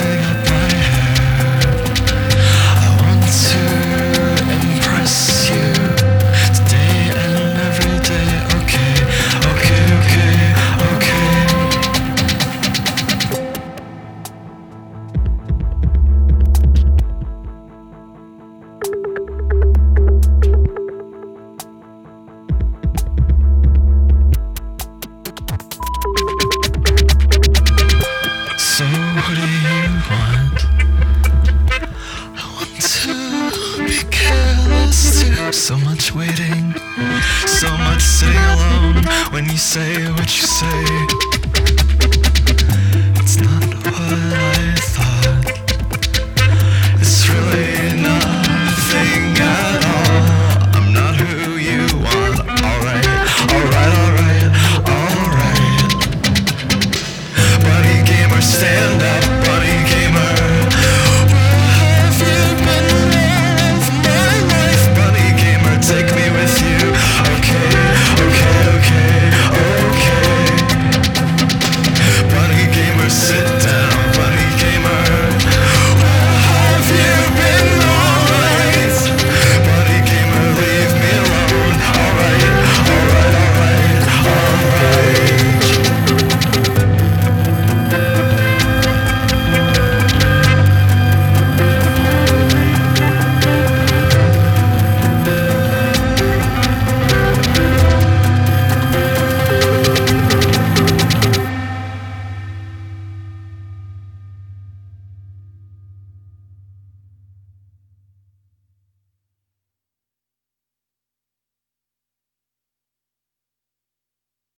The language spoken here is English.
fixing So much waiting, so much sitting alone when you say what you say. It's not what I